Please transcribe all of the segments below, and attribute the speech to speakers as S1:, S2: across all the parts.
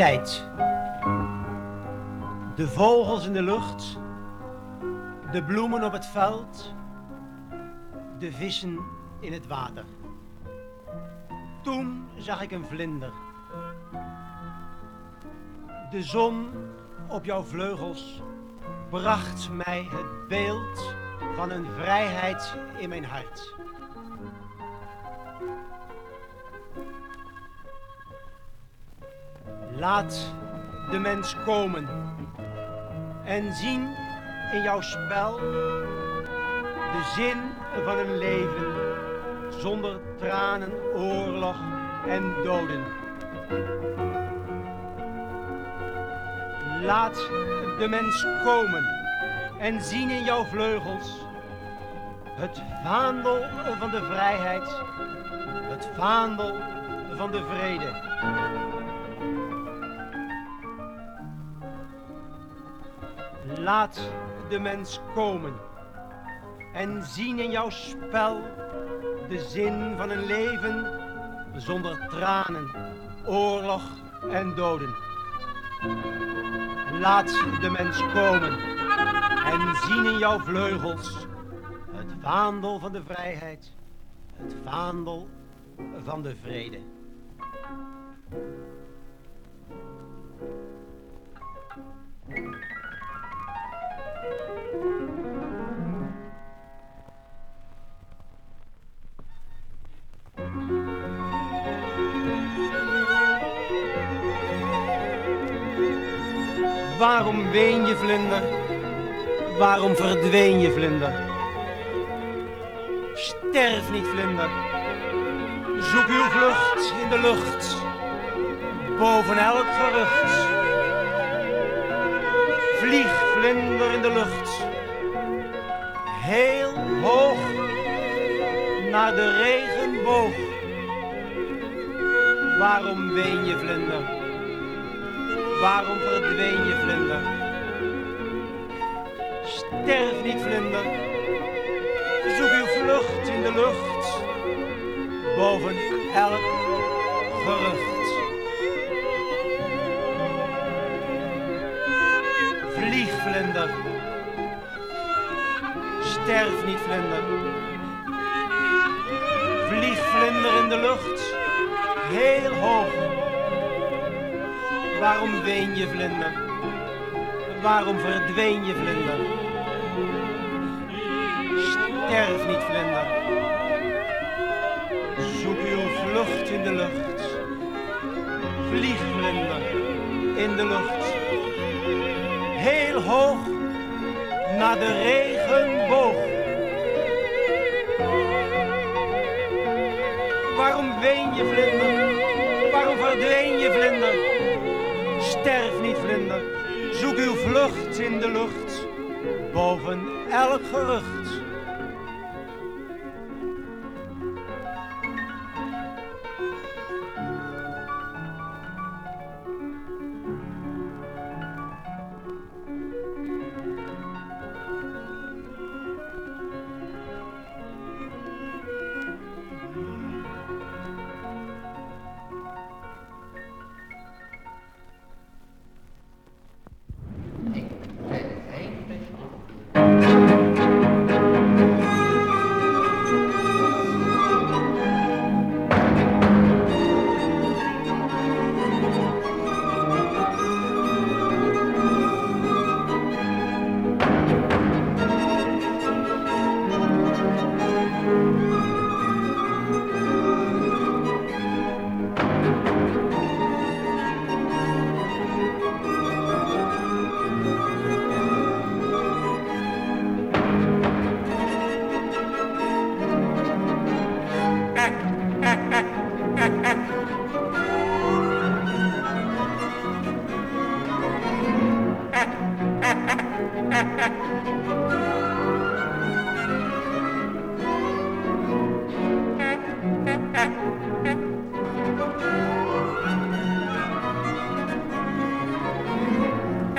S1: tijd. De vogels in de lucht, de bloemen op het veld, de vissen in het water. Toen zag ik een vlinder. De zon op jouw vleugels bracht mij het beeld van een vrijheid in mijn hart. Laat de mens komen en zien in jouw spel de zin van een leven zonder tranen, oorlog en doden. Laat de mens komen en zien in jouw vleugels het vaandel van de vrijheid, het vaandel van de vrede. Laat de mens komen en zien in jouw spel de zin van een leven zonder tranen, oorlog en doden. Laat de mens komen en zien in jouw vleugels het vaandel van de vrijheid, het vaandel van de vrede. Waarom ween je, vlinder? Waarom verdween je, vlinder? Sterf niet, vlinder. Zoek uw vlucht in de lucht, boven elk gerucht. Vlieg, vlinder, in de lucht, heel hoog naar de regenboog. Waarom ween je, vlinder? Waarom verdween je, vlinder? Sterf niet, vlinder. Zoek uw vlucht in de lucht, boven elk gerucht. Vlieg, vlinder. Sterf niet, vlinder. Vlieg, vlinder, in de lucht, heel hoog Waarom ween je, vlinder? Waarom verdween je, vlinder? Sterf niet, vlinder. Zoek uw vlucht in de lucht. Vlieg, vlinder, in de lucht. Heel hoog naar de regenboog. Waarom ween je, vlinder? Waarom verdween je, vlinder? Sterf niet, vlinder. Zoek uw vlucht in de lucht. Boven elk gerucht.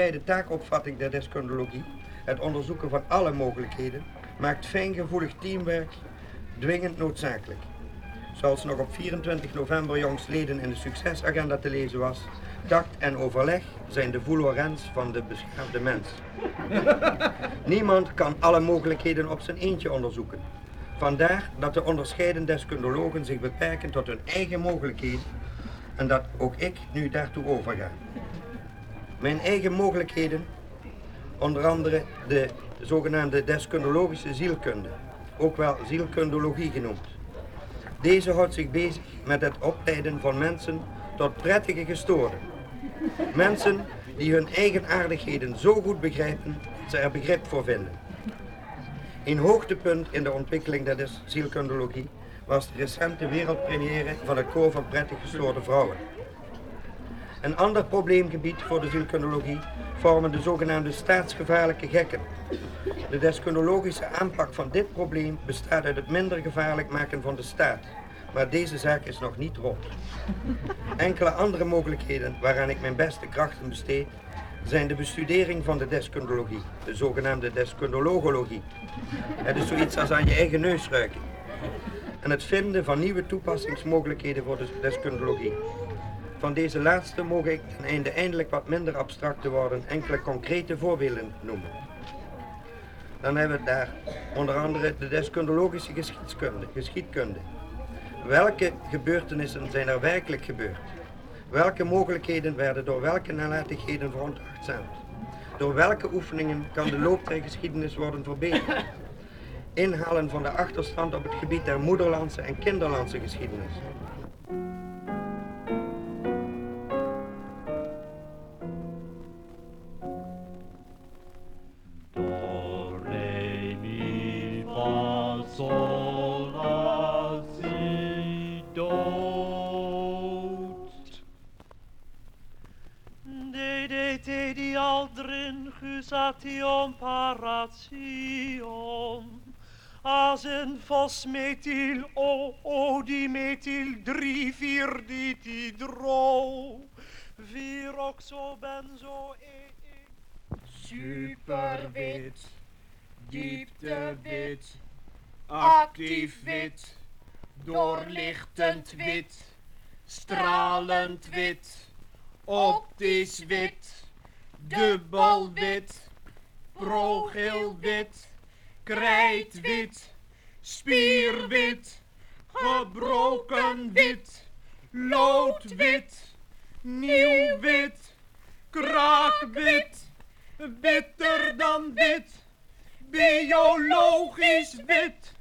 S2: uitgebreide taakopvatting der deskundologie, het onderzoeken van alle mogelijkheden, maakt fijngevoelig teamwerk dwingend noodzakelijk. Zoals nog op 24 november jongstleden in de succesagenda te lezen was, tact en overleg zijn de voelorens van de beschaafde mens. Niemand kan alle mogelijkheden op zijn eentje onderzoeken. Vandaar dat de onderscheiden deskundologen zich beperken tot hun eigen mogelijkheden en dat ook ik nu daartoe overga. Mijn eigen mogelijkheden, onder andere de zogenaamde deskundologische zielkunde, ook wel zielkundologie genoemd. Deze houdt zich bezig met het opleiden van mensen tot prettige gestoorden. Mensen die hun eigen aardigheden zo goed begrijpen, ze er begrip voor vinden. Een hoogtepunt in de ontwikkeling der zielkundologie was de recente wereldpremière van het koor van prettig gestoorde vrouwen. Een ander probleemgebied voor de zielkundologie vormen de zogenaamde staatsgevaarlijke gekken. De deskundologische aanpak van dit probleem bestaat uit het minder gevaarlijk maken van de staat. Maar deze zaak is nog niet rond. Enkele andere mogelijkheden waaraan ik mijn beste krachten besteed zijn de bestudering van de deskundologie, de zogenaamde deskundologologie. Het is zoiets als aan je eigen neus ruiken. En het vinden van nieuwe toepassingsmogelijkheden voor de deskundologie. Van deze laatste mogen ik ten einde eindelijk wat minder abstract te worden enkele concrete voorbeelden noemen. Dan hebben we daar onder andere de deskundologische geschiedkunde. geschiedkunde. Welke gebeurtenissen zijn er werkelijk gebeurd? Welke mogelijkheden werden door welke nalatigheden veronachtzaamd? Door welke oefeningen kan de loop der geschiedenis worden verbeterd? Inhalen van de achterstand op het gebied der moederlandse en kinderlandse geschiedenis.
S3: Gusation paration. Als een fosmethyl, o, o, dimethyl, drie, vier, ditidro. Viroxobenzo, e, e.
S4: Superwit, dieptewit, actief wit, doorlichtend wit, stralend wit, optisch wit dubbelwit, wit, krijtwit, spierwit, gebroken wit, loodwit, nieuw wit, kraakwit, bitter dan wit, biologisch wit,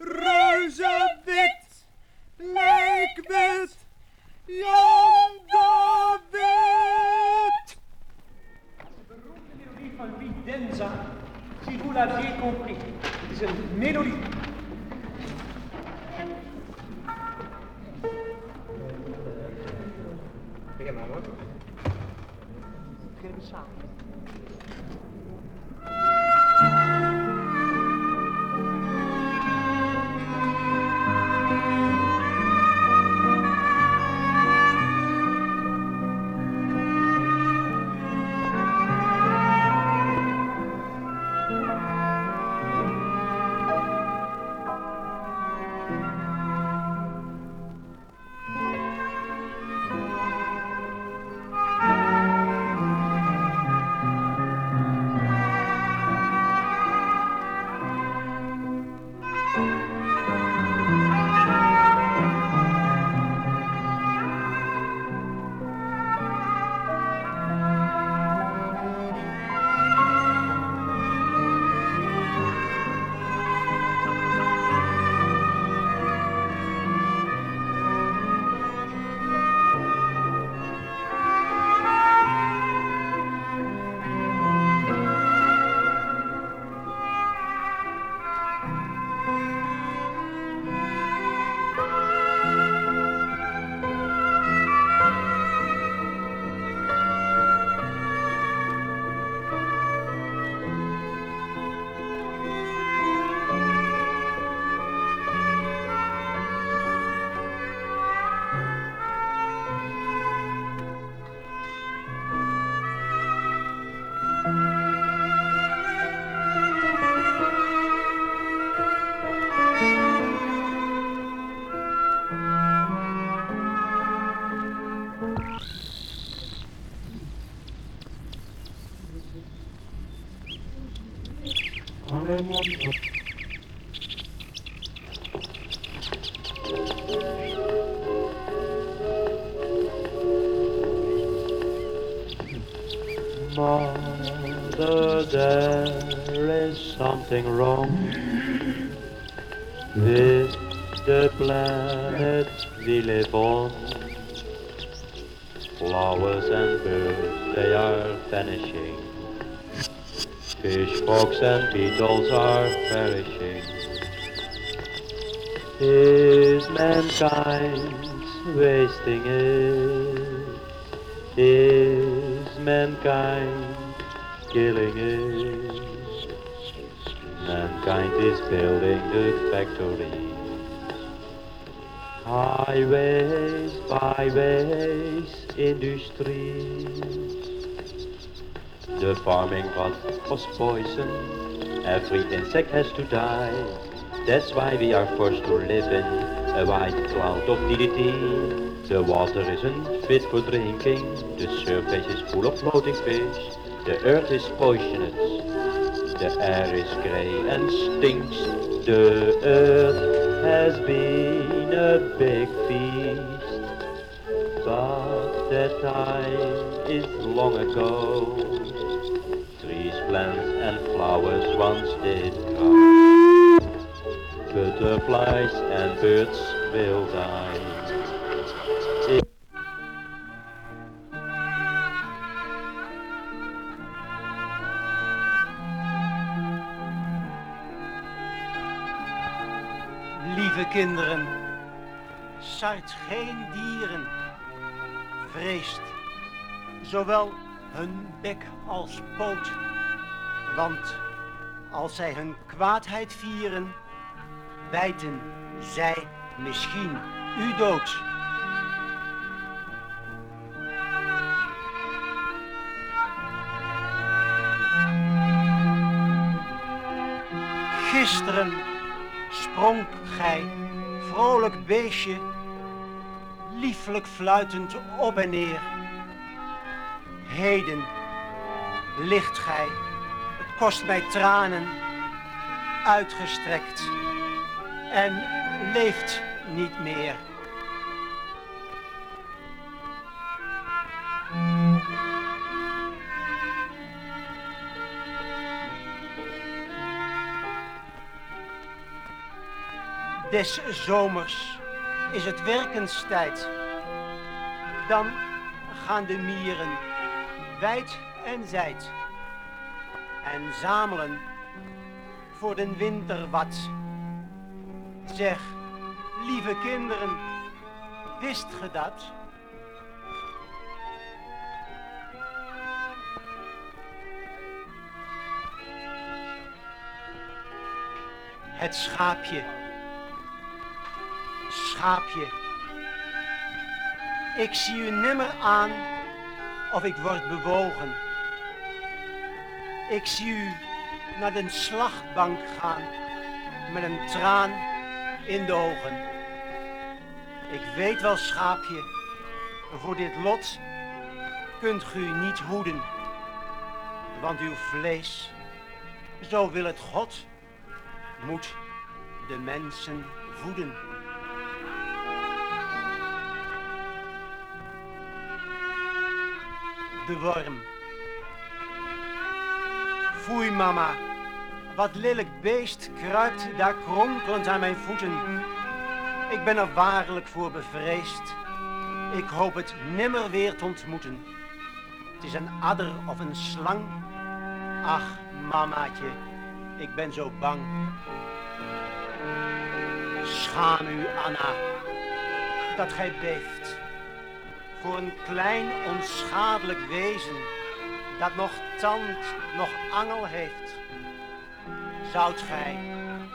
S4: reuzewit, lijkwit, Jan de Wit
S1: van Widenza, si vous l'aviez compris. C'est une mélodie. Begin maar hoor. Geef samen.
S5: Mother, there is something wrong with the planet we live on. Flowers and birds, they are vanishing. Fish, frogs and beetles are perishing. Is mankind wasting it? Is mankind killing it? Mankind is building the factories. Highways, byways, industries. The farming rot was poison. Every insect has to die. That's why we are forced to live in a white cloud of DDT. The water isn't fit for drinking. The surface is full of floating fish. The earth is poisonous. The air is grey and stinks. The earth has been a big feast. That time is long ago. Trees, plants and flowers once did grow. Butterflies and birds will die.
S1: Lieve kinderen, sart geen dieren, vreest zowel hun bek als poot, want als zij hun kwaadheid vieren, bijten zij misschien u dood. Gisteren sprong gij, vrolijk beestje, lieflijk fluitend op en neer. Heden ligt gij, het kost mij tranen, uitgestrekt en leeft niet meer. Des zomers is het werkenstijd. Dan gaan de mieren wijd en zijd en zamelen voor den winter wat. Zeg, lieve kinderen, wist ge dat? Het schaapje schaapje. Ik zie u nimmer aan of ik word bewogen. Ik zie u naar de slagbank gaan met een traan in de ogen. Ik weet wel, schaapje, voor dit lot kunt u niet hoeden, want uw vlees, zo wil het God, moet de mensen voeden. De worm. Foei, mama. Wat lelijk beest kruipt daar kronkelend aan mijn voeten. Ik ben er waarlijk voor bevreesd. Ik hoop het nimmer weer te ontmoeten. Het is een adder of een slang. Ach, mamaatje, ik ben zo bang. Schaam u, Anna, dat gij beeft voor een klein onschadelijk wezen dat nog tand, nog angel heeft. Zoudt gij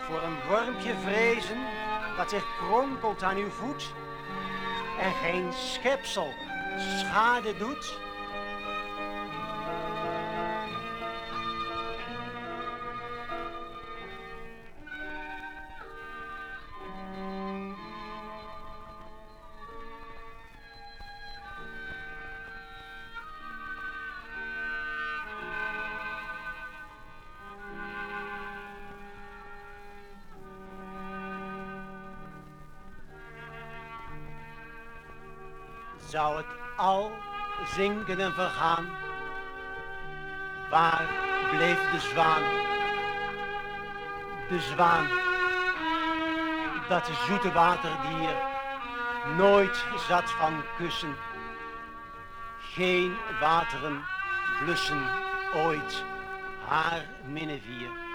S1: voor een wormpje vrezen dat zich kronkelt aan uw voet en geen schepsel schade doet? Zou het al zinken en vergaan. Waar bleef de zwaan? De zwaan, dat zoete waterdier, nooit zat van kussen. Geen wateren blussen ooit haar minnevier.